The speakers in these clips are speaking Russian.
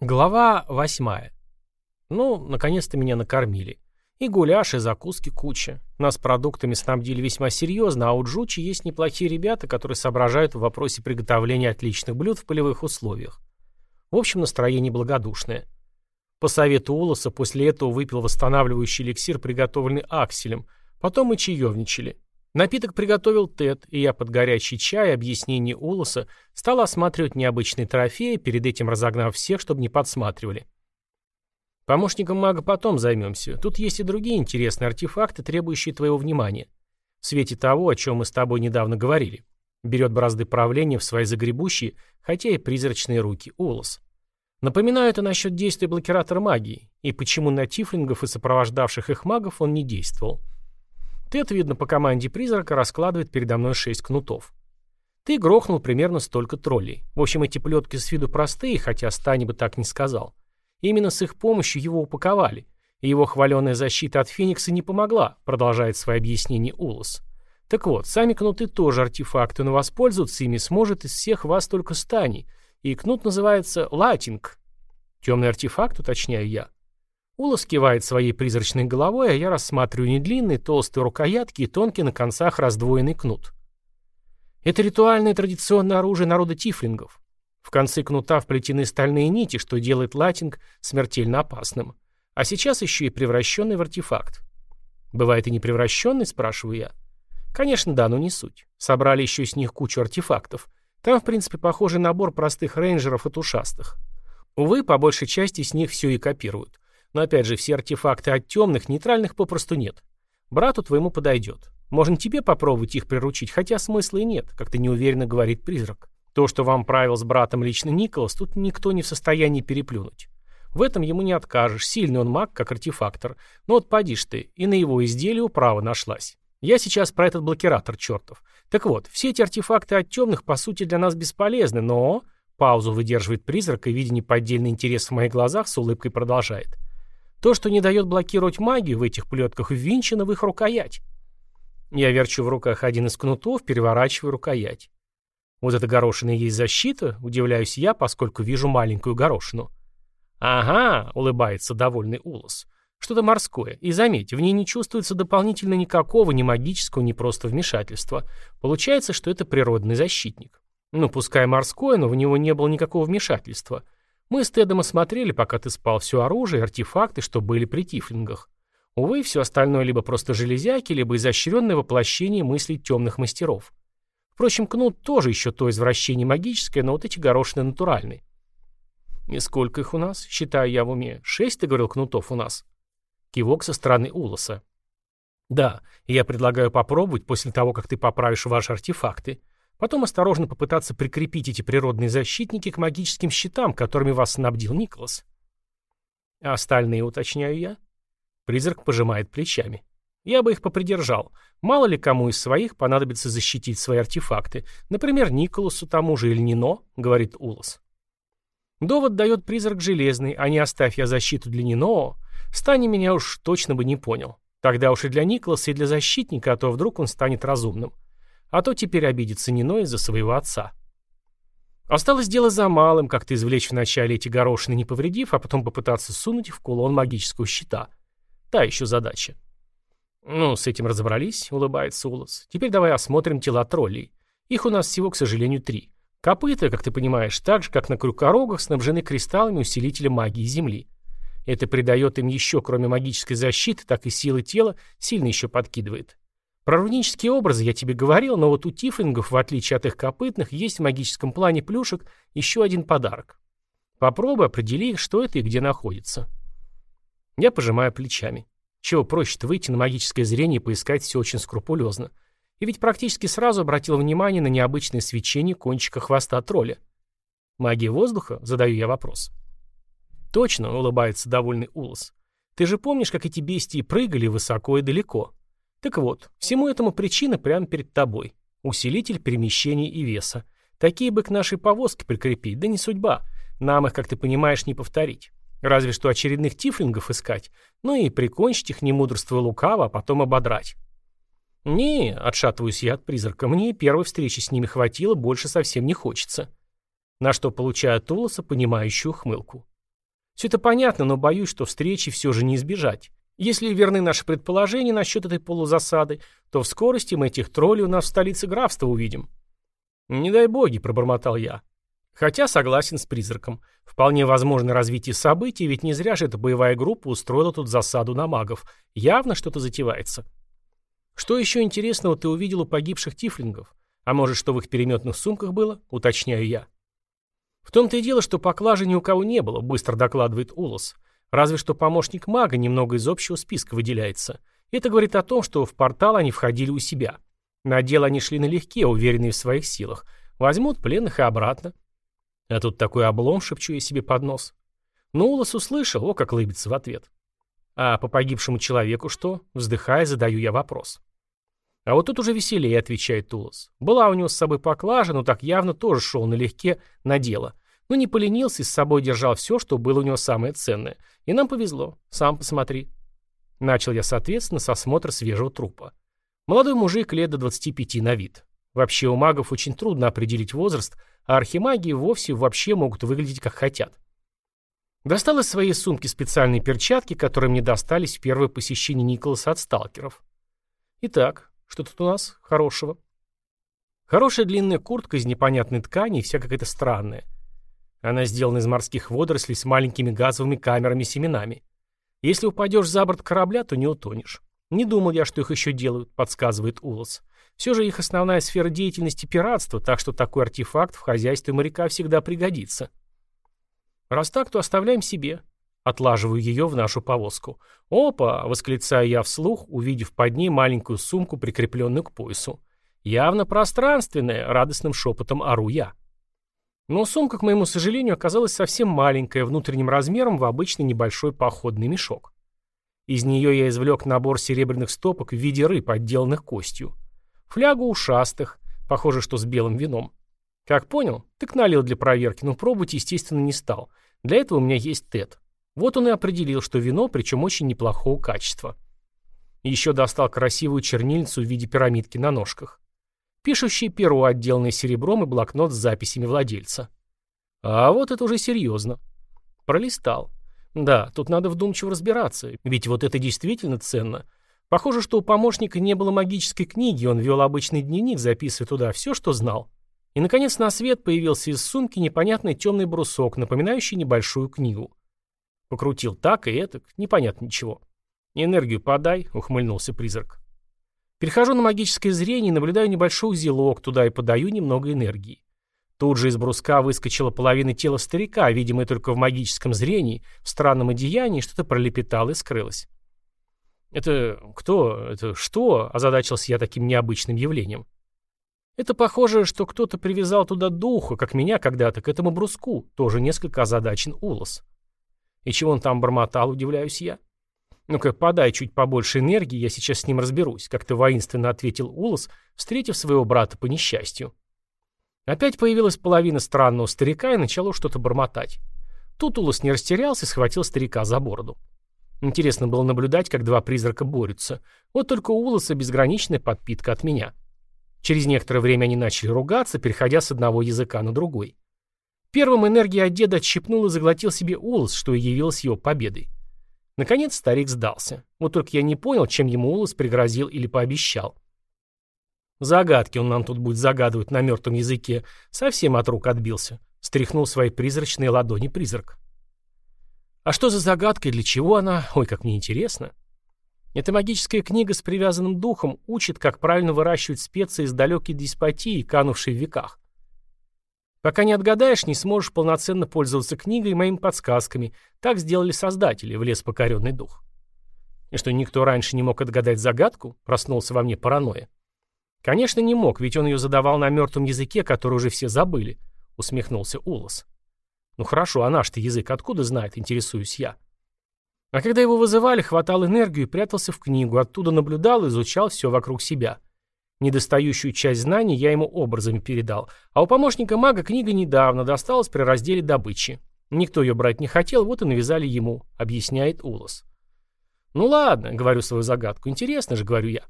Глава восьмая. Ну, наконец-то меня накормили. И гуляш, и закуски куча. Нас продуктами снабдили весьма серьезно, а у Джучи есть неплохие ребята, которые соображают в вопросе приготовления отличных блюд в полевых условиях. В общем, настроение благодушное. По совету Улоса после этого выпил восстанавливающий эликсир, приготовленный Акселем. Потом мы чаевничали. Напиток приготовил Тед, и я под горячий чай объяснение Улоса стал осматривать необычные трофеи, перед этим разогнав всех, чтобы не подсматривали. Помощником мага потом займемся. Тут есть и другие интересные артефакты, требующие твоего внимания. В свете того, о чем мы с тобой недавно говорили. Берет бразды правления в свои загребущие, хотя и призрачные руки, Улос. Напоминаю это насчет действия блокиратора магии, и почему на тифлингов и сопровождавших их магов он не действовал. Тед, видно, по команде призрака раскладывает передо мной шесть кнутов. Ты грохнул примерно столько троллей. В общем, эти плетки с виду простые, хотя Стани бы так не сказал. Именно с их помощью его упаковали. И его хваленая защита от Феникса не помогла, продолжает свои объяснения Улос. Так вот, сами кнуты тоже артефакты, но воспользоваться ими сможет из всех вас только Стани. И кнут называется Латинг. Темный артефакт, уточняю я. Ула скивает своей призрачной головой, а я рассматриваю не длинные, толстые рукоятки и тонкий на концах раздвоенный кнут. Это ритуальное традиционное оружие народа тифлингов. В конце кнута вплетены стальные нити, что делает латинг смертельно опасным. А сейчас еще и превращенный в артефакт. Бывает и не превращенный, спрашиваю я. Конечно, да, но не суть. Собрали еще с них кучу артефактов. Там, в принципе, похожий набор простых рейнджеров от ушастых. Увы, по большей части с них все и копируют. Но опять же, все артефакты от темных, нейтральных попросту нет. Брату твоему подойдет. Можно тебе попробовать их приручить, хотя смысла и нет, как-то неуверенно говорит призрак. То, что вам правил с братом лично Николас, тут никто не в состоянии переплюнуть. В этом ему не откажешь, сильный он маг, как артефактор. Но вот поди ж ты, и на его изделие управа нашлась. Я сейчас про этот блокиратор чертов. Так вот, все эти артефакты от темных, по сути, для нас бесполезны, но... Паузу выдерживает призрак и, видя неподдельный интерес в моих глазах, с улыбкой продолжает. То, что не дает блокировать магию в этих плетках, ввинчено в их рукоять. Я верчу в руках один из кнутов, переворачиваю рукоять. Вот эта горошина и есть защита, удивляюсь я, поскольку вижу маленькую горошину. Ага, улыбается довольный Улос. Что-то морское. И заметь, в ней не чувствуется дополнительно никакого ни магического, ни просто вмешательства. Получается, что это природный защитник. Ну, пускай морское, но в него не было никакого вмешательства. Мы с Тедом осмотрели, пока ты спал, все оружие и артефакты, что были при тифлингах. Увы, все остальное либо просто железяки, либо изощренное воплощение мыслей темных мастеров. Впрочем, кнут тоже еще то извращение магическое, но вот эти горошины натуральные. И сколько их у нас? Считаю я в уме. Шесть, ты говорил, кнутов у нас. Кивок со стороны Улоса. Да, я предлагаю попробовать после того, как ты поправишь ваши артефакты. Потом осторожно попытаться прикрепить эти природные защитники к магическим щитам, которыми вас снабдил Николас. А остальные, уточняю я. Призрак пожимает плечами. Я бы их попридержал. Мало ли кому из своих понадобится защитить свои артефакты. Например, Николасу тому же или Нино, говорит Улас. Довод дает призрак железный, а не оставь я защиту для Нино, Стани меня уж точно бы не понял. Тогда уж и для Николаса, и для защитника, а то вдруг он станет разумным. А то теперь обидится Нино из-за своего отца. Осталось дело за малым, как-то извлечь вначале эти горошины, не повредив, а потом попытаться сунуть их в кулон магического щита. Та еще задача. «Ну, с этим разобрались», — улыбается Улас. «Теперь давай осмотрим тела троллей. Их у нас всего, к сожалению, три. Копыта, как ты понимаешь, так же, как на крюкорогах, снабжены кристаллами усилителя магии Земли. Это придает им еще, кроме магической защиты, так и силы тела, сильно еще подкидывает. Про рунические образы я тебе говорил, но вот у тифлингов, в отличие от их копытных, есть в магическом плане плюшек еще один подарок. Попробуй определи их, что это и где находится. Я пожимаю плечами. Чего проще-то выйти на магическое зрение и поискать все очень скрупулезно. И ведь практически сразу обратил внимание на необычное свечение кончика хвоста тролля. Магия воздуха? Задаю я вопрос. Точно, улыбается довольный Улос. Ты же помнишь, как эти бестии прыгали высоко и далеко? Так вот, всему этому причина прямо перед тобой. Усилитель перемещения и веса. Такие бы к нашей повозке прикрепить, да не судьба. Нам их, как ты понимаешь, не повторить. Разве что очередных тифлингов искать, ну и прикончить их немудрство лукаво, а потом ободрать. Не, отшатываюсь я от призрака, мне первой встречи с ними хватило, больше совсем не хочется. На что получаю от Улоса понимающую хмылку. Все это понятно, но боюсь, что встречи все же не избежать. Если верны наши предположения насчет этой полузасады, то в скорости мы этих троллей у нас в столице графства увидим. Не дай боги, пробормотал я. Хотя согласен с призраком. Вполне возможно развитие событий, ведь не зря же эта боевая группа устроила тут засаду на магов. Явно что-то затевается. Что еще интересного ты увидел у погибших тифлингов? А может, что в их переметных сумках было? Уточняю я. В том-то и дело, что поклажи ни у кого не было, быстро докладывает Улос. Разве что помощник мага немного из общего списка выделяется. Это говорит о том, что в портал они входили у себя. На дело они шли налегке, уверенные в своих силах. Возьмут пленных и обратно. А тут такой облом, шепчу я себе под нос. Но Улас услышал, о, как лыбится в ответ. А по погибшему человеку что? Вздыхая, задаю я вопрос. А вот тут уже веселее, отвечает Улас. Была у него с собой поклажа, но так явно тоже шел налегке на дело. Но не поленился и с собой держал все, что было у него самое ценное. И нам повезло. Сам посмотри. Начал я, соответственно, с осмотра свежего трупа. Молодой мужик лет до 25 на вид. Вообще у магов очень трудно определить возраст, а архимаги вовсе вообще могут выглядеть как хотят. Достал из своей сумки специальные перчатки, которые мне достались в первое посещение Николаса от сталкеров. Итак, что тут у нас хорошего? Хорошая длинная куртка из непонятной ткани и вся какая-то странная. Она сделана из морских водорослей с маленькими газовыми камерами-семенами. Если упадешь за борт корабля, то не утонешь. Не думал я, что их еще делают, подсказывает Улос. Все же их основная сфера деятельности – пиратство, так что такой артефакт в хозяйстве моряка всегда пригодится. Раз так, то оставляем себе. Отлаживаю ее в нашу повозку. «Опа!» — восклицаю я вслух, увидев под ней маленькую сумку, прикрепленную к поясу. Явно пространственная, радостным шепотом ору я. Но сумка, к моему сожалению, оказалась совсем маленькая, внутренним размером в обычный небольшой походный мешок. Из нее я извлек набор серебряных стопок в виде рыб, отделанных костью. Флягу ушастых, похоже, что с белым вином. Как понял? Так налил для проверки, но пробовать, естественно, не стал. Для этого у меня есть ТЭТ. Вот он и определил, что вино, причем очень неплохого качества. Еще достал красивую чернильницу в виде пирамидки на ножках. Пишущий перо, отделанное серебром, и блокнот с записями владельца. А вот это уже серьезно. Пролистал. Да, тут надо вдумчиво разбираться, ведь вот это действительно ценно. Похоже, что у помощника не было магической книги, он вел обычный дневник, записывая туда все, что знал. И, наконец, на свет появился из сумки непонятный темный брусок, напоминающий небольшую книгу. Покрутил так и этак, непонятно ничего. «Энергию подай», — ухмыльнулся призрак. Перехожу на магическое зрение наблюдаю небольшой узелок, туда и подаю немного энергии. Тут же из бруска выскочила половина тела старика, видимо, только в магическом зрении, в странном одеянии, что-то пролепетало и скрылось. «Это кто? Это что?» – озадачился я таким необычным явлением. «Это похоже, что кто-то привязал туда духа, как меня когда-то, к этому бруску», – тоже несколько озадачен Улос. «И чего он там бормотал?» – удивляюсь я. «Ну-ка, подай чуть побольше энергии, я сейчас с ним разберусь», – как-то воинственно ответил Улос, встретив своего брата по несчастью. Опять появилась половина странного старика и начало что-то бормотать. Тут Улос не растерялся и схватил старика за бороду. Интересно было наблюдать, как два призрака борются. Вот только у Улоса безграничная подпитка от меня. Через некоторое время они начали ругаться, переходя с одного языка на другой. Первым энергия от деда отщипнул и заглотил себе Улос, что и явилось его победой. Наконец старик сдался. Вот только я не понял, чем ему Улос пригрозил или пообещал. Загадки он нам тут будет загадывать на мертвом языке. Совсем от рук отбился. Стряхнул свои призрачные ладони призрак. А что за загадка и для чего она? Ой, как мне интересно. Эта магическая книга с привязанным духом учит, как правильно выращивать специи из далекой деспотии, канувшей в веках. Пока не отгадаешь, не сможешь полноценно пользоваться книгой и моими подсказками. Так сделали создатели, в лес покоренный дух. И что, никто раньше не мог отгадать загадку? Проснулся во мне паранойя. Конечно, не мог, ведь он ее задавал на мертвом языке, который уже все забыли, усмехнулся Улос. Ну хорошо, а наш-то язык откуда знает, интересуюсь я. А когда его вызывали, хватал энергию и прятался в книгу, оттуда наблюдал и изучал все вокруг себя. Недостающую часть знаний я ему образами передал, а у помощника мага книга недавно досталась при разделе добычи. Никто ее брать не хотел, вот и навязали ему, объясняет Улос. Ну ладно, говорю свою загадку, интересно же, говорю я.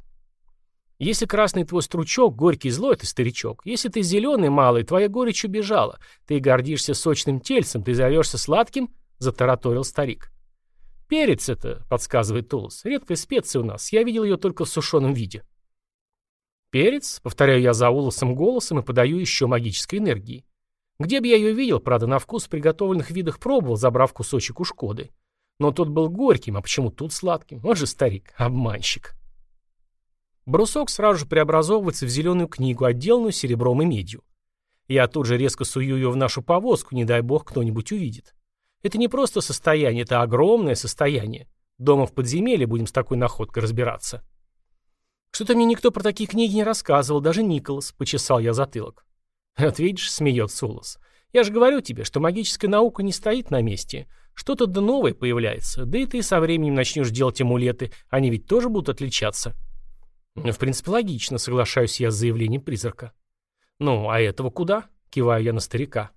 Если красный твой стручок, горький злой ты старичок. Если ты зеленый малый, твоя горечь убежала. Ты гордишься сочным тельцем, ты зовешься сладким — затараторил старик. «Перец это», — подсказывает Тулос. «Редкая специя у нас. Я видел ее только в сушеном виде». «Перец?» — повторяю я за Улосом голосом и подаю еще магической энергии. Где бы я ее видел, правда, на вкус в приготовленных видах пробовал, забрав кусочек у Шкоды. Но тот был горьким, а почему тут сладким? Он же старик, обманщик. Брусок сразу же преобразовывается в зеленую книгу, отделанную серебром и медью. Я тут же резко сую ее в нашу повозку, не дай бог кто-нибудь увидит. Это не просто состояние, это огромное состояние. Дома в подземелье будем с такой находкой разбираться. Что-то мне никто про такие книги не рассказывал, даже Николас, почесал я затылок. Вот видишь, смеется Улас. Я же говорю тебе, что магическая наука не стоит на месте. Что-то да новое появляется. Да и ты со временем начнешь делать амулеты. Они ведь тоже будут отличаться. Ну, в принципе, логично, соглашаюсь я с заявлением призрака. Ну, а этого куда? Киваю я на старика.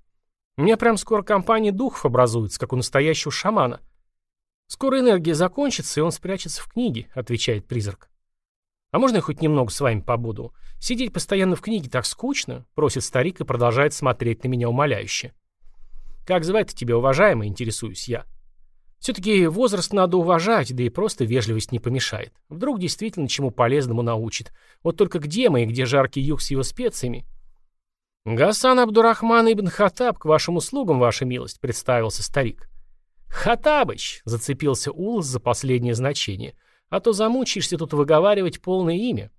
У меня прям скоро компания духов образуется, как у настоящего шамана. Скоро энергия закончится, и он спрячется в книге, отвечает призрак. А можно я хоть немного с вами побуду? Сидеть постоянно в книге так скучно, просит старик и продолжает смотреть на меня умоляюще. Как звать тебя, уважаемый, интересуюсь я. Все-таки возраст надо уважать, да и просто вежливость не помешает. Вдруг действительно чему полезному научит. Вот только где мы и где жаркий юг с его специями? «Гасан Абдурахман ибн Хатаб, к вашим услугам, ваша милость», — представился старик. «Хатабыч», — зацепился Улас за последнее значение, «а то замучаешься тут выговаривать полное имя».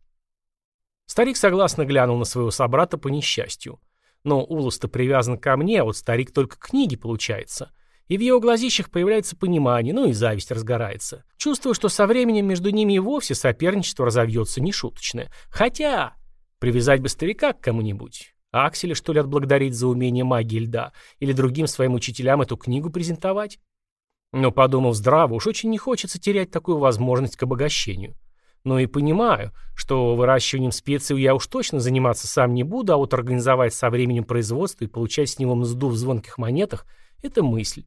Старик согласно глянул на своего собрата по несчастью. Но Улас-то привязан ко мне, а вот старик только книги получается. И в его глазищах появляется понимание, ну и зависть разгорается. Чувствую, что со временем между ними и вовсе соперничество разовьется нешуточное. Хотя, привязать бы старика к кому-нибудь. Акселя, что ли, отблагодарить за умение магии льда? Или другим своим учителям эту книгу презентовать? Но, подумав здраво, уж очень не хочется терять такую возможность к обогащению. Но и понимаю, что выращиванием специй я уж точно заниматься сам не буду, а вот организовать со временем производство и получать с него мзду в звонких монетах – это мысль.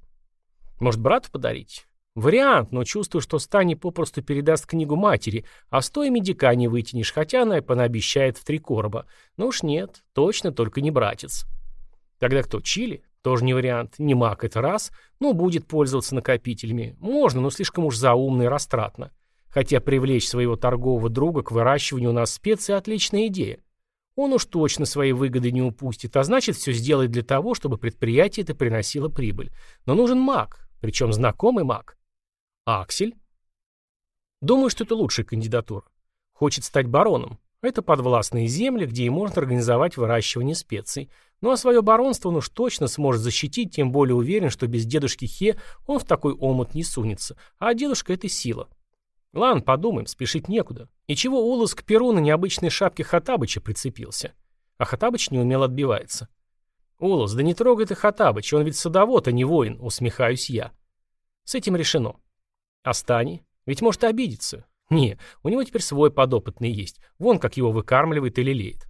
Может, брату подарить? Вариант, но чувствую, что Стани попросту передаст книгу матери, а стоя медика не вытянешь, хотя она и понаобещает в три короба. Ну уж нет, точно только не братец. Тогда кто, Чили? Тоже не вариант. Не маг это раз, но будет пользоваться накопителями. Можно, но слишком уж заумно и растратно. Хотя привлечь своего торгового друга к выращиванию у нас специй – отличная идея. Он уж точно свои выгоды не упустит, а значит, все сделает для того, чтобы предприятие это приносило прибыль. Но нужен маг, причем знакомый маг. Аксель? Думаю, что это лучшая кандидатура. Хочет стать бароном. Это подвластные земли, где и можно организовать выращивание специй. Ну а свое баронство он уж точно сможет защитить, тем более уверен, что без дедушки Хе он в такой омут не сунется. А дедушка — это сила. Ладно, подумаем, спешить некуда. И чего Улас к перу на необычной шапке Хатабыча прицепился? А Хатабыч не умел отбивается. Улас, да не трогай ты Хатабыч, он ведь садовод, а не воин, усмехаюсь я. С этим решено. Астани? Ведь может обидеться. Не, у него теперь свой подопытный есть. Вон как его выкармливает и лелеет.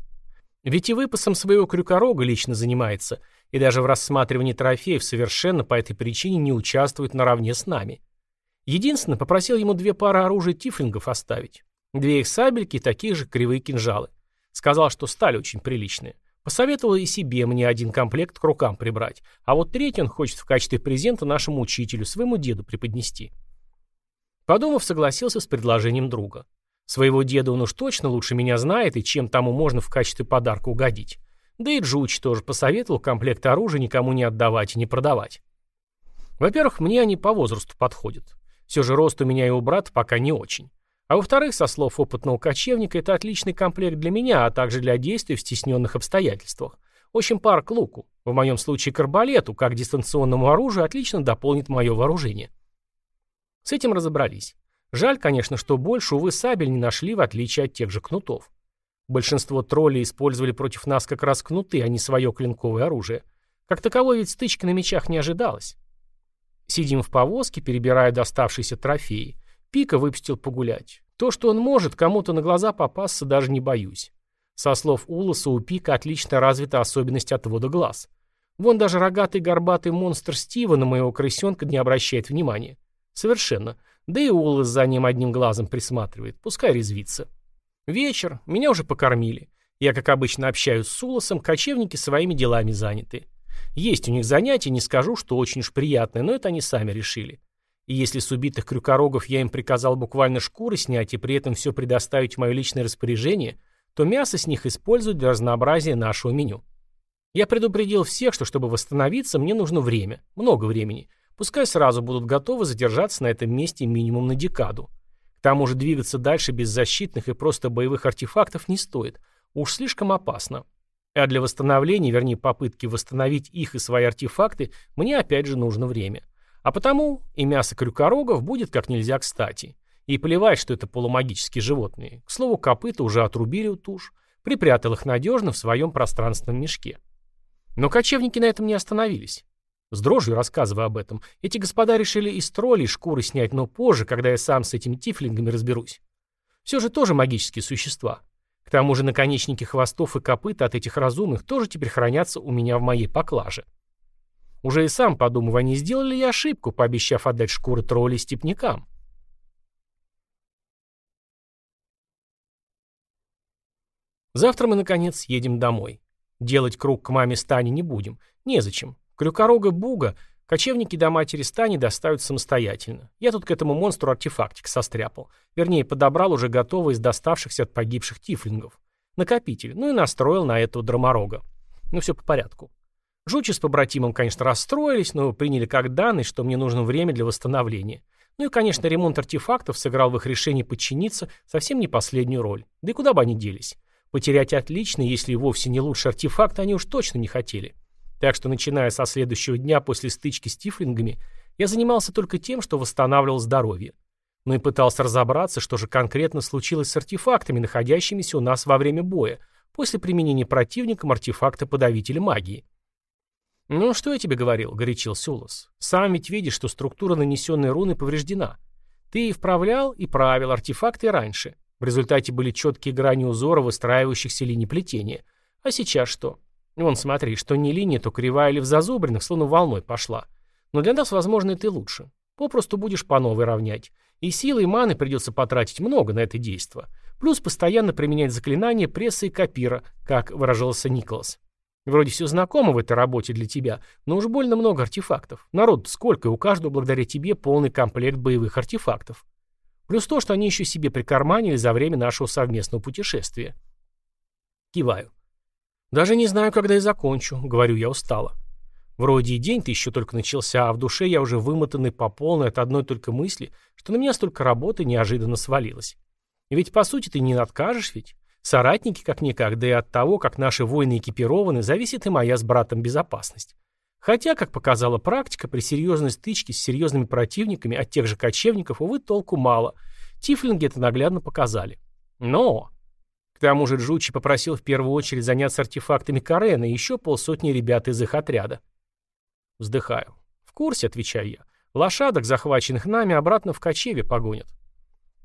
Ведь и выпасом своего крюкорога лично занимается, и даже в рассматривании трофеев совершенно по этой причине не участвует наравне с нами. Единственное, попросил ему две пары оружия тифлингов оставить. Две их сабельки и такие же кривые кинжалы. Сказал, что стали очень приличные. Посоветовал и себе мне один комплект к рукам прибрать, а вот третий он хочет в качестве презента нашему учителю, своему деду преподнести. Подумав, согласился с предложением друга. Своего деда он уж точно лучше меня знает, и чем тому можно в качестве подарка угодить. Да и Джуч тоже посоветовал комплект оружия никому не отдавать и не продавать. Во-первых, мне они по возрасту подходят. Все же рост у меня и у брата пока не очень. А во-вторых, со слов опытного кочевника, это отличный комплект для меня, а также для действий в стесненных обстоятельствах. В общем, пар к луку, в моем случае к арбалету, как дистанционному оружию, отлично дополнит мое вооружение. С этим разобрались. Жаль, конечно, что больше, увы, сабель не нашли, в отличие от тех же кнутов. Большинство троллей использовали против нас как раз кнуты, а не свое клинковое оружие. Как таковой ведь стычки на мечах не ожидалось. Сидим в повозке, перебирая доставшиеся трофеи. Пика выпустил погулять. То, что он может, кому-то на глаза попасться, даже не боюсь. Со слов Улоса, у Пика отлично развита особенность отвода глаз. Вон даже рогатый горбатый монстр Стива на моего крысенка не обращает внимания. Совершенно. Да и Улас за ним одним глазом присматривает. Пускай резвится. Вечер. Меня уже покормили. Я, как обычно, общаюсь с Улосом, кочевники своими делами заняты. Есть у них занятия, не скажу, что очень уж приятное, но это они сами решили. И если с убитых крюкорогов я им приказал буквально шкуры снять и при этом все предоставить в мое личное распоряжение, то мясо с них используют для разнообразия нашего меню. Я предупредил всех, что чтобы восстановиться, мне нужно время, много времени. Пускай сразу будут готовы задержаться на этом месте минимум на декаду. К тому же двигаться дальше без защитных и просто боевых артефактов не стоит. Уж слишком опасно. А для восстановления, вернее попытки восстановить их и свои артефакты, мне опять же нужно время. А потому и мясо крюкорогов будет как нельзя кстати. И плевать, что это полумагические животные. К слову, копыта уже отрубили у туш. Припрятал их надежно в своем пространственном мешке. Но кочевники на этом не остановились. С дрожью рассказывая об этом, эти господа решили из троллей шкуры снять, но позже, когда я сам с этими тифлингами разберусь. Все же тоже магические существа. К тому же наконечники хвостов и копыта от этих разумных тоже теперь хранятся у меня в моей поклаже. Уже и сам подумывая, не сделали ли ошибку, пообещав отдать шкуры троллей степнякам. Завтра мы, наконец, едем домой. Делать круг к маме Стани не будем. Незачем. Крюкорога Буга кочевники до матери Стани доставят самостоятельно. Я тут к этому монстру артефактик состряпал. Вернее, подобрал уже готовый из доставшихся от погибших тифлингов. Накопитель. Ну и настроил на этого драморога. Ну все по порядку. Жучи с побратимом, конечно, расстроились, но приняли как данный, что мне нужно время для восстановления. Ну и, конечно, ремонт артефактов сыграл в их решении подчиниться совсем не последнюю роль. Да и куда бы они делись? Потерять отличный, если вовсе не лучший артефакт, они уж точно не хотели. Так что, начиная со следующего дня после стычки с тифлингами, я занимался только тем, что восстанавливал здоровье. Ну и пытался разобраться, что же конкретно случилось с артефактами, находящимися у нас во время боя, после применения противником артефакта подавителя магии. «Ну, что я тебе говорил?» — горячил Сулос. «Сам ведь видишь, что структура нанесенной руны повреждена. Ты и вправлял, и правил артефакты раньше. В результате были четкие грани узора выстраивающихся линий плетения. А сейчас что? Вон, смотри, что не линия, то кривая или в зазубренных, словно волной пошла. Но для нас, возможно, это и лучше. Попросту будешь по новой равнять. И силы, и маны придется потратить много на это действо. Плюс постоянно применять заклинания пресса и копира, как выражался Николас. Вроде все знакомо в этой работе для тебя, но уж больно много артефактов. Народ сколько, и у каждого благодаря тебе полный комплект боевых артефактов. Плюс то, что они еще себе прикарманили за время нашего совместного путешествия. Киваю. Даже не знаю, когда я закончу, говорю я устало. Вроде и день-то еще только начался, а в душе я уже вымотанный по полной от одной только мысли, что на меня столько работы неожиданно свалилось. Ведь по сути ты не откажешь ведь. Соратники как-никак, да и от того, как наши воины экипированы, зависит и моя с братом безопасность. Хотя, как показала практика, при серьезной стычке с серьезными противниками от тех же кочевников, увы, толку мало. Тифлинги это наглядно показали. Но... Тому же Джучи попросил в первую очередь заняться артефактами Карена и еще полсотни ребят из их отряда. Вздыхаю. В курсе, отвечаю я. Лошадок, захваченных нами, обратно в кочеве погонят.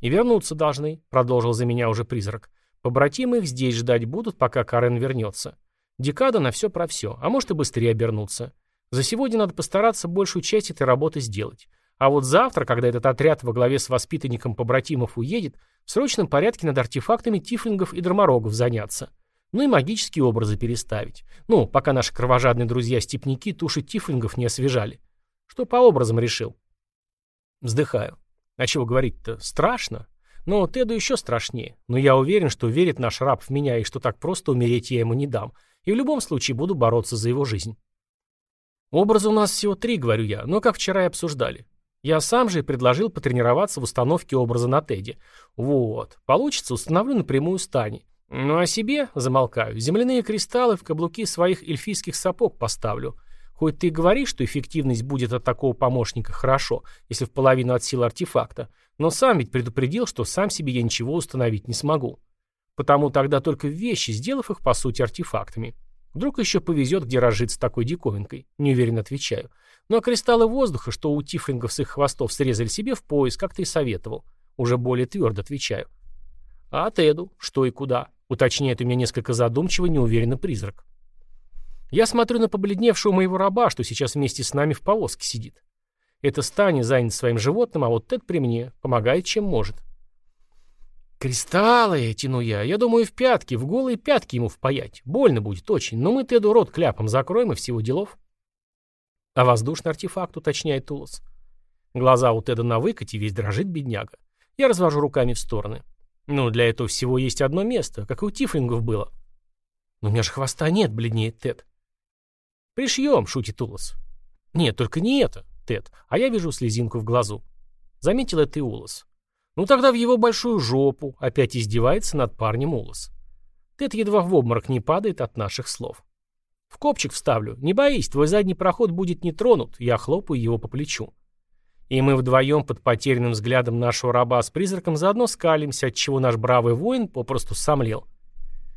И вернуться должны, продолжил за меня уже призрак. Побратимы их здесь ждать будут, пока Карен вернется. Декада на все про все, а может и быстрее обернуться. За сегодня надо постараться большую часть этой работы сделать. А вот завтра, когда этот отряд во главе с воспитанником побратимов уедет, в срочном порядке над артефактами тифлингов и драморогов заняться. Ну и магические образы переставить. Ну, пока наши кровожадные друзья-степняки туши тифлингов не освежали. Что по образам решил? Вздыхаю. А чего говорить-то? Страшно. Но Теду еще страшнее. Но я уверен, что верит наш раб в меня и что так просто умереть я ему не дам. И в любом случае буду бороться за его жизнь. Образа у нас всего три, говорю я, но как вчера и обсуждали. Я сам же и предложил потренироваться в установке образа на Теде. Вот. Получится, установлю напрямую стани. Ну а себе, замолкаю, земляные кристаллы в каблуки своих эльфийских сапог поставлю. Хоть ты и говоришь, что эффективность будет от такого помощника хорошо, если в половину от силы артефакта, но сам ведь предупредил, что сам себе я ничего установить не смогу. Потому тогда только вещи, сделав их по сути артефактами. Вдруг еще повезет, где разжиться такой диковинкой. Неуверенно отвечаю. Ну а кристаллы воздуха, что у тифлингов с их хвостов срезали себе в пояс, как ты и советовал. Уже более твердо отвечаю. А Теду? Что и куда? Уточняет у меня несколько задумчиво, неуверенно призрак. Я смотрю на побледневшего моего раба, что сейчас вместе с нами в повозке сидит. Это Стани занят своим животным, а вот Тед при мне. Помогает, чем может. «Кристаллы!» — тяну я. «Я думаю, в пятки, в голые пятки ему впаять. Больно будет очень, но мы Теду рот кляпом закроем и всего делов». А воздушный артефакт, уточняет Тулос. Глаза у Теда на выкате, весь дрожит бедняга. Я развожу руками в стороны. Ну, для этого всего есть одно место, как и у тифлингов было. Но у меня же хвоста нет, бледнеет Тед. Пришьем, шутит Тулос. Нет, только не это, Тед, а я вижу слезинку в глазу. Заметил это и Улос. Ну тогда в его большую жопу опять издевается над парнем Улос. Тед едва в обморок не падает от наших слов. В копчик вставлю. Не боись, твой задний проход будет не тронут. Я хлопаю его по плечу. И мы вдвоем под потерянным взглядом нашего раба с призраком заодно скалимся, отчего наш бравый воин попросту сомлел.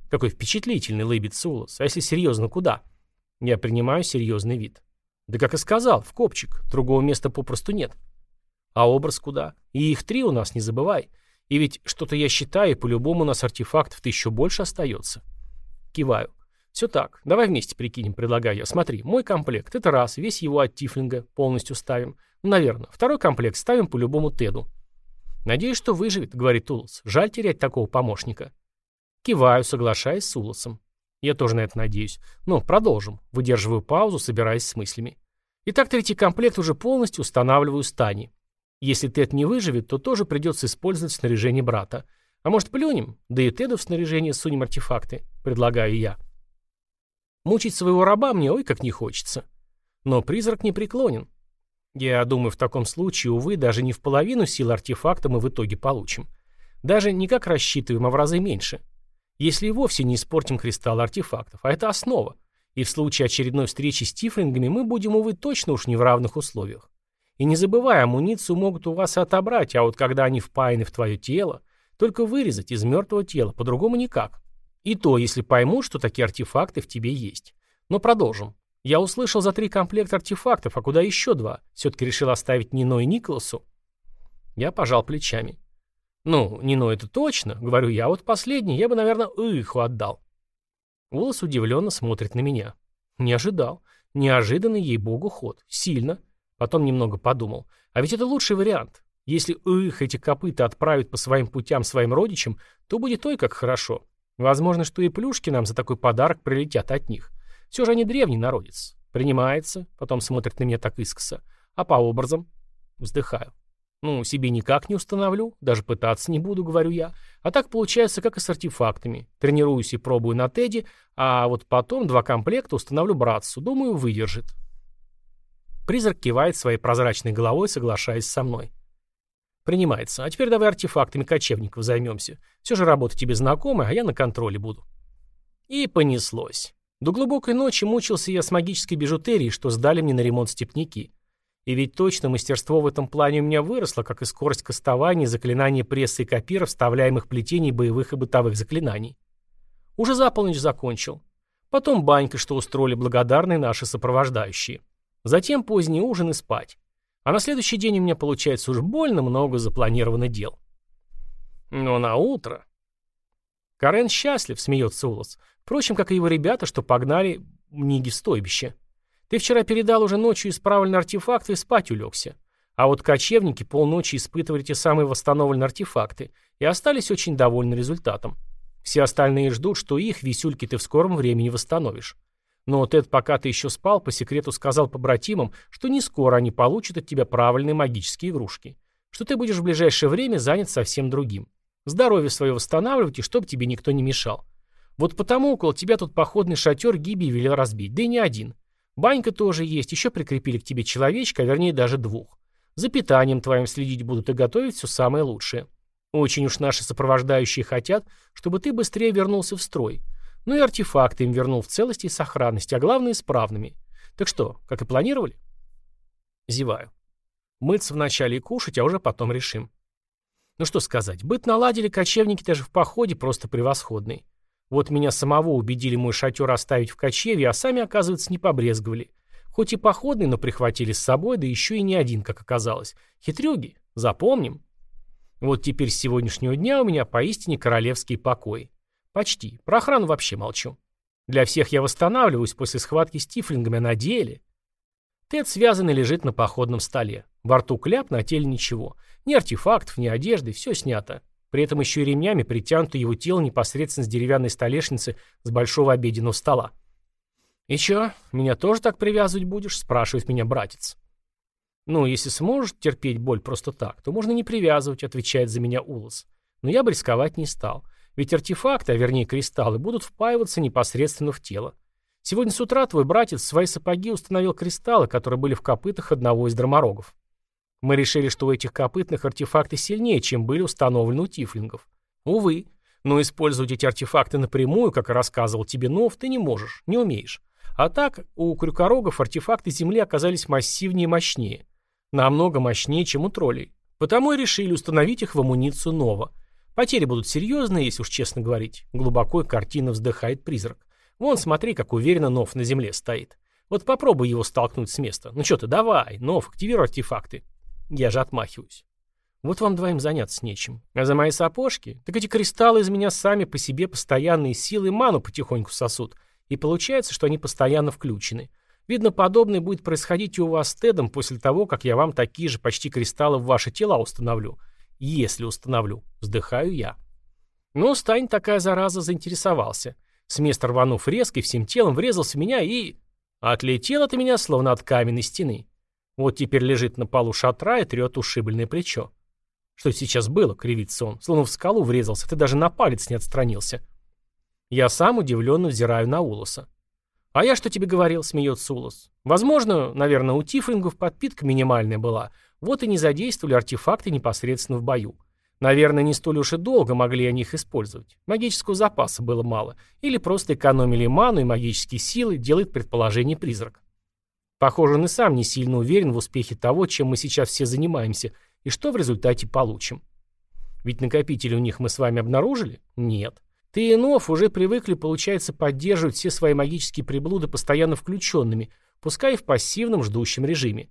Какой впечатлительный лыбит Сулос. А если серьезно, куда? Я принимаю серьезный вид. Да как и сказал, в копчик. Другого места попросту нет. А образ куда? И их три у нас, не забывай. И ведь что-то я считаю, по-любому у нас артефактов-то еще больше остается. Киваю. Все так. Давай вместе прикинем, предлагаю я. Смотри, мой комплект. Это раз. Весь его от Тифлинга полностью ставим. Ну, наверное. Второй комплект ставим по-любому Теду. Надеюсь, что выживет, говорит Улас. Жаль терять такого помощника. Киваю, соглашаясь с Уласом. Я тоже на это надеюсь. Ну, продолжим. Выдерживаю паузу, собираясь с мыслями. Итак, третий комплект уже полностью устанавливаю Стани. Если Тед не выживет, то тоже придется использовать снаряжение брата. А может, плюнем? Да и Теду в снаряжение сунем артефакты. Предлагаю я. Мучить своего раба мне ой как не хочется. Но призрак не преклонен. Я думаю, в таком случае, увы, даже не в половину сил артефакта мы в итоге получим. Даже не как рассчитываем, а в разы меньше. Если и вовсе не испортим кристалл артефактов, а это основа. И в случае очередной встречи с тифлингами мы будем, увы, точно уж не в равных условиях. И не забывай, амуницию могут у вас отобрать, а вот когда они впаяны в твое тело, только вырезать из мертвого тела, по-другому никак. И то, если пойму, что такие артефакты в тебе есть. Но продолжим. Я услышал за три комплекта артефактов, а куда еще два? Все-таки решил оставить Нино и Николасу? Я пожал плечами. Ну, Нино это точно, говорю я, вот последний я бы, наверное, Иху отдал. Волос удивленно смотрит на меня. Не ожидал. Неожиданный, ей-богу, ход. Сильно. Потом немного подумал. А ведь это лучший вариант. Если их эти копыта отправят по своим путям своим родичам, то будет ой как хорошо. Возможно, что и плюшки нам за такой подарок прилетят от них. Все же они древний народец. Принимается, потом смотрит на меня так искоса. А по образам? Вздыхаю. Ну, себе никак не установлю, даже пытаться не буду, говорю я. А так получается, как и с артефактами. Тренируюсь и пробую на Теди, а вот потом два комплекта установлю братцу. Думаю, выдержит. Призрак кивает своей прозрачной головой, соглашаясь со мной. Принимается. А теперь давай артефактами кочевников займемся. Все же работа тебе знакомая, а я на контроле буду. И понеслось. До глубокой ночи мучился я с магической бижутерией, что сдали мне на ремонт степняки. И ведь точно мастерство в этом плане у меня выросло, как и скорость кастования, заклинания прессы и копира, вставляемых плетений боевых и бытовых заклинаний. Уже за полночь закончил. Потом банька, что устроили благодарные наши сопровождающие. Затем поздний ужин и спать. А на следующий день у меня получается уж больно много запланировано дел. Но на утро... Карен счастлив, смеется Улас. Впрочем, как и его ребята, что погнали Ниги в стойбище. Ты вчера передал уже ночью исправленный артефакт и спать улегся. А вот кочевники полночи испытывали те самые восстановленные артефакты и остались очень довольны результатом. Все остальные ждут, что их висюльки ты в скором времени восстановишь. Но Тед, пока ты еще спал, по секрету сказал побратимам, что не скоро они получат от тебя правильные магические игрушки. Что ты будешь в ближайшее время занят совсем другим. Здоровье свое восстанавливать, и чтобы тебе никто не мешал. Вот потому около тебя тут походный шатер Гиби велел разбить, да и не один. Банька тоже есть, еще прикрепили к тебе человечка, а вернее даже двух. За питанием твоим следить будут и готовить все самое лучшее. Очень уж наши сопровождающие хотят, чтобы ты быстрее вернулся в строй. Ну и артефакты им вернул в целости и сохранности, а главное исправными. Так что, как и планировали? Зеваю. Мыться вначале и кушать, а уже потом решим. Ну что сказать, быт наладили кочевники даже в походе просто превосходный. Вот меня самого убедили мой шатер оставить в кочевье, а сами, оказывается, не побрезговали. Хоть и походный, но прихватили с собой, да еще и не один, как оказалось. Хитрюги, запомним. Вот теперь с сегодняшнего дня у меня поистине королевский покой. Почти. Про охрану вообще молчу. Для всех я восстанавливаюсь после схватки с тифлингами, на деле... Тед связанный лежит на походном столе. Во рту кляп, на теле ничего. Ни артефактов, ни одежды, все снято. При этом еще и ремнями притянуто его тело непосредственно с деревянной столешницы с большого обеденного стола. «И чё, меня тоже так привязывать будешь?» – спрашивает меня братец. «Ну, если сможешь терпеть боль просто так, то можно не привязывать», – отвечает за меня Улас. Но я бы рисковать не стал. Ведь артефакты, а вернее кристаллы, будут впаиваться непосредственно в тело. Сегодня с утра твой братец в свои сапоги установил кристаллы, которые были в копытах одного из драморогов. Мы решили, что у этих копытных артефакты сильнее, чем были установлены у тифлингов. Увы, но использовать эти артефакты напрямую, как и рассказывал тебе Нов, ты не можешь, не умеешь. А так, у крюкорогов артефакты Земли оказались массивнее и мощнее. Намного мощнее, чем у троллей. Потому и решили установить их в амуницию Нова. Потери будут серьезные, если уж честно говорить. Глубоко и картина вздыхает призрак. Вон, смотри, как уверенно Нов на земле стоит. Вот попробуй его столкнуть с места. Ну что ты, давай, Нов, активируй артефакты. Я же отмахиваюсь. Вот вам двоим заняться нечем. А за мои сапожки? Так эти кристаллы из меня сами по себе постоянные силы ману потихоньку сосут. И получается, что они постоянно включены. Видно, подобное будет происходить и у вас с Тедом после того, как я вам такие же почти кристаллы в ваши тела установлю. Если установлю. Вздыхаю я. Но Стань такая зараза заинтересовался. С места рванув резко и всем телом врезался в меня и... Отлетел от меня, словно от каменной стены. Вот теперь лежит на полу шатра и трет ушибленное плечо. Что сейчас было, кривится он, словно в скалу врезался, ты даже на палец не отстранился. Я сам удивленно взираю на Улоса. «А я что тебе говорил?» — смеется Улос. «Возможно, наверное, у тифлингов подпитка минимальная была. Вот и не задействовали артефакты непосредственно в бою. Наверное, не столь уж и долго могли они их использовать. Магического запаса было мало. Или просто экономили ману и магические силы, делает предположение призрак. Похоже, он и сам не сильно уверен в успехе того, чем мы сейчас все занимаемся, и что в результате получим. Ведь накопители у них мы с вами обнаружили? Нет. Ты и Нов уже привыкли, получается, поддерживать все свои магические приблуды постоянно включенными, пускай и в пассивном ждущем режиме.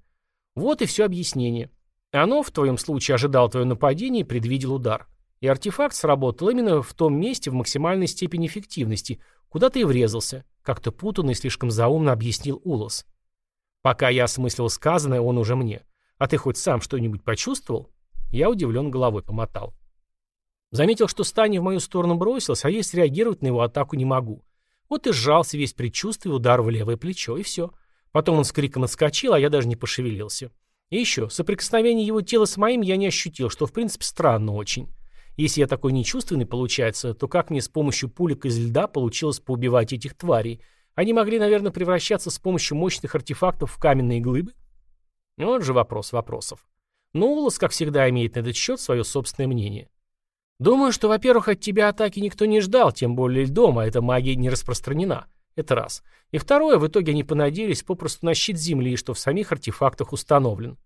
Вот и все объяснение. Оно в твоем случае ожидал твое нападение и предвидел удар. И артефакт сработал именно в том месте в максимальной степени эффективности, куда ты и врезался, как-то путанно и слишком заумно объяснил Улос. Пока я осмыслил сказанное, он уже мне. А ты хоть сам что-нибудь почувствовал? Я удивлен головой помотал. Заметил, что Стани в мою сторону бросился, а я среагировать на его атаку не могу. Вот и сжался весь предчувствие удар в левое плечо, и все. Потом он с криком отскочил, а я даже не пошевелился. И еще, соприкосновение его тела с моим я не ощутил, что в принципе странно очень. Если я такой нечувственный получается, то как мне с помощью пулек из льда получилось поубивать этих тварей? Они могли, наверное, превращаться с помощью мощных артефактов в каменные глыбы? Вот же вопрос вопросов. Но Улас, как всегда, имеет на этот счет свое собственное мнение. Думаю, что, во-первых, от тебя атаки никто не ждал, тем более льдом, а эта магия не распространена. Это раз. И второе, в итоге они понадеялись попросту на щит земли, что в самих артефактах установлен.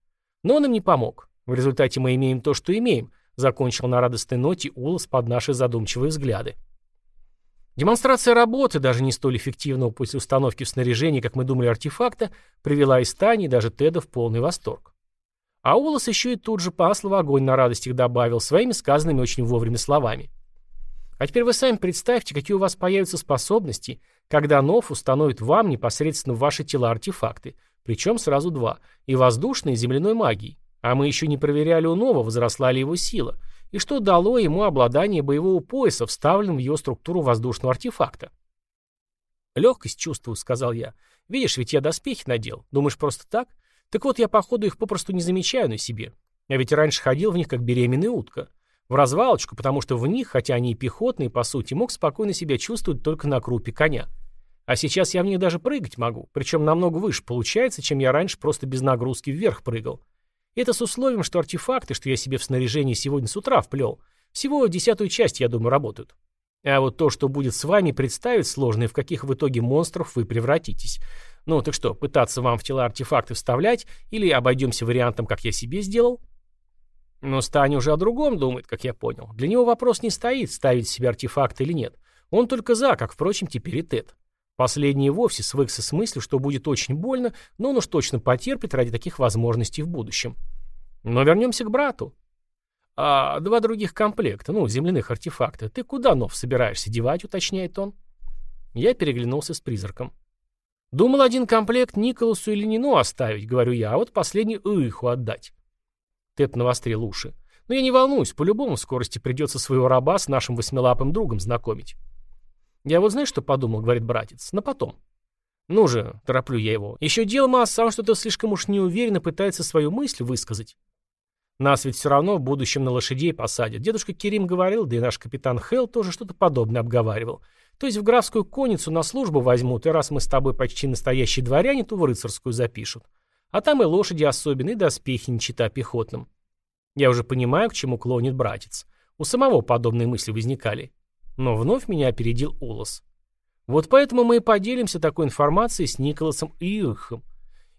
Но он им не помог. В результате мы имеем то, что имеем, закончил на радостной ноте Улас под наши задумчивые взгляды. Демонстрация работы, даже не столь эффективного после установки в снаряжении, как мы думали, артефакта, привела из Тани и даже Теда в полный восторг. А Улас еще и тут же масло в огонь на радостях добавил, своими сказанными очень вовремя словами. А теперь вы сами представьте, какие у вас появятся способности, когда Нов установит вам непосредственно в ваши тела артефакты, причем сразу два, и воздушной, и земляной магией. А мы еще не проверяли у Нова, возросла ли его сила, и что дало ему обладание боевого пояса, вставленным в его структуру воздушного артефакта. «Легкость чувствую», — сказал я. «Видишь, ведь я доспехи надел. Думаешь, просто так? Так вот, я, походу, их попросту не замечаю на себе. Я ведь раньше ходил в них как беременная утка. В развалочку, потому что в них, хотя они и пехотные, по сути, мог спокойно себя чувствовать только на крупе коня. А сейчас я в них даже прыгать могу, причем намного выше получается, чем я раньше просто без нагрузки вверх прыгал. Это с условием, что артефакты, что я себе в снаряжении сегодня с утра вплел, всего десятую часть, я думаю, работают. А вот то, что будет с вами, представить сложно, и в каких в итоге монстров вы превратитесь. Ну, так что, пытаться вам в тела артефакты вставлять или обойдемся вариантом, как я себе сделал? Но Стань уже о другом думает, как я понял. Для него вопрос не стоит, ставить себе артефакты или нет. Он только за, как, впрочем, теперь и Тед. Последний вовсе свыкся с мыслью, что будет очень больно, но он уж точно потерпит ради таких возможностей в будущем. Но вернемся к брату. А два других комплекта, ну, земляных артефакта, ты куда, Нов, собираешься девать, уточняет он? Я переглянулся с призраком. Думал один комплект Николасу или Нину оставить, говорю я, а вот последний Уиху отдать. Тед навострил уши. Но я не волнуюсь, по-любому в скорости придется своего раба с нашим восьмилапым другом знакомить. Я вот знаешь, что подумал, говорит братец, на потом. Ну же, тороплю я его. Еще дело масса, он что-то слишком уж неуверенно пытается свою мысль высказать. Нас ведь все равно в будущем на лошадей посадят. Дедушка Керим говорил, да и наш капитан Хелл тоже что-то подобное обговаривал. То есть в графскую конницу на службу возьмут, и раз мы с тобой почти настоящие дворяне, то в рыцарскую запишут. А там и лошади особенные, и доспехи не чита пехотным. Я уже понимаю, к чему клонит братец. У самого подобные мысли возникали. Но вновь меня опередил Улас. Вот поэтому мы и поделимся такой информацией с Николасом и Юхом.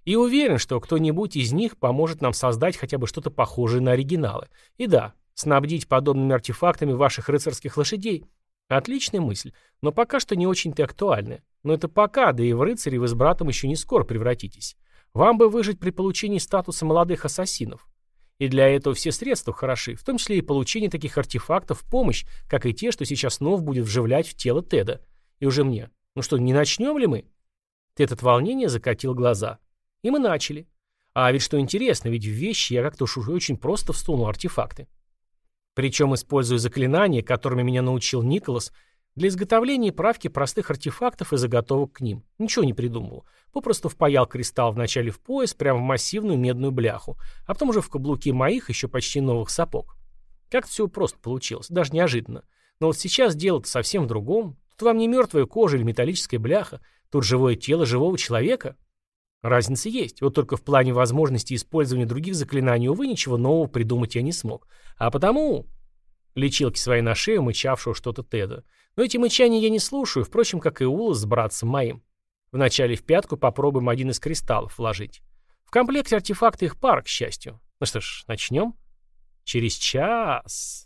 И уверен, что кто-нибудь из них поможет нам создать хотя бы что-то похожее на оригиналы. И да, снабдить подобными артефактами ваших рыцарских лошадей. Отличная мысль, но пока что не очень-то актуальная. Но это пока, да и в рыцаре вы с братом еще не скоро превратитесь. Вам бы выжить при получении статуса молодых ассасинов. И для этого все средства хороши, в том числе и получение таких артефактов в помощь, как и те, что сейчас Нов будет вживлять в тело Теда. И уже мне. Ну что, не начнем ли мы? Тед от волнения закатил глаза. И мы начали. А ведь что интересно, ведь в вещи я как-то уж очень просто всунул артефакты. Причем используя заклинания, которыми меня научил Николас, для изготовления и правки простых артефактов и заготовок к ним. Ничего не придумывал. Попросту впаял кристалл вначале в пояс, прямо в массивную медную бляху, а потом уже в каблуки моих еще почти новых сапог. Как-то все просто получилось, даже неожиданно. Но вот сейчас дело-то совсем в другом. Тут вам не мертвая кожа или металлическая бляха, тут живое тело живого человека. Разница есть, вот только в плане возможности использования других заклинаний, увы, ничего нового придумать я не смог. А потому... Лечилки свои на шею, мычавшего что-то Теда. Но эти мычания я не слушаю, впрочем, как и Улас с братцем моим. Вначале в пятку попробуем один из кристаллов вложить. В комплекте артефакты их пар, к счастью. Ну что ж, начнем? Через час...